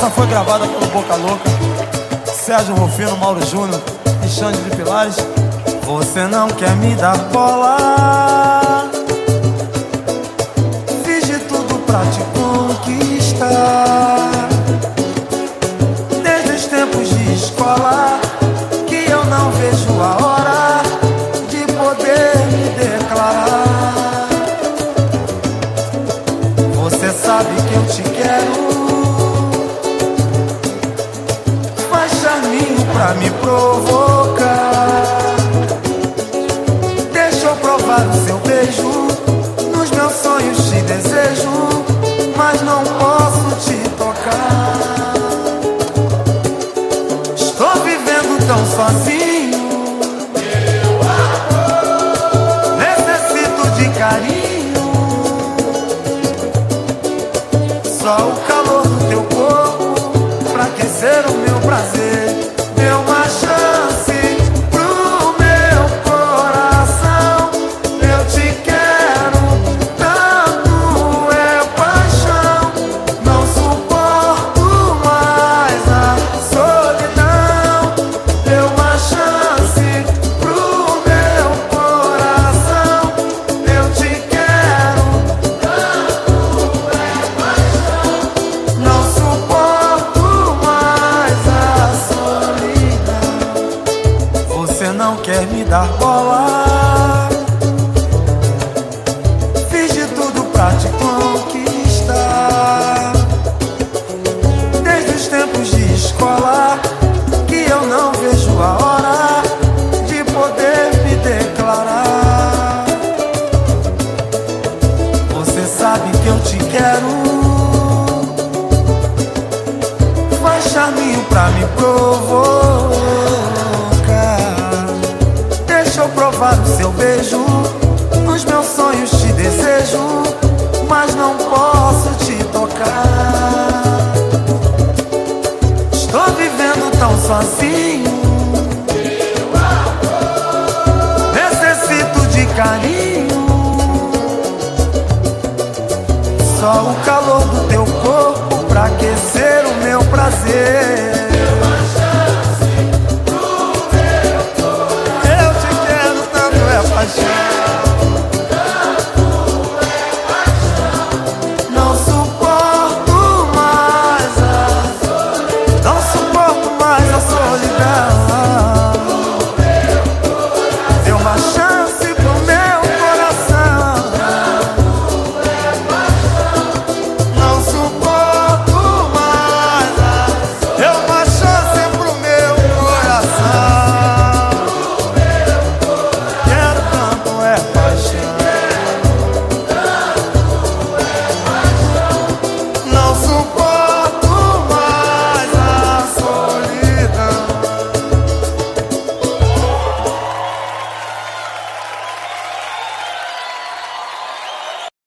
Essa foi gravada pelo Boca Louca, Sérgio Rufino, Mauro Júnior e Xande de Pilares. Você não quer me dar bola. Fiz de tudo pra te conquistar. Desde os tempos de escola, que eu não vejo a hora de poder me declarar. Você sabe que eu te quero. Pra me provocar. Deixa eu provar o seu beijo. Nos meus sonhos te desejo, mas não posso te tocar. Estou vivendo tão sozinho. Necessito de carinho. Só o calor dar bola. Fiz de tudo pra te conquistar. Desde os tempos de escola, que eu não vejo a hora de poder me declarar. Você sabe que eu te quero. Faz charminho pra me provocar. levar o seu beijo. Nos meus sonhos te desejo, mas não posso te tocar. Estou vivendo tão sozinho. Necessito de carinho. Só o calor do teu corpo pra aquecer o meu prazer.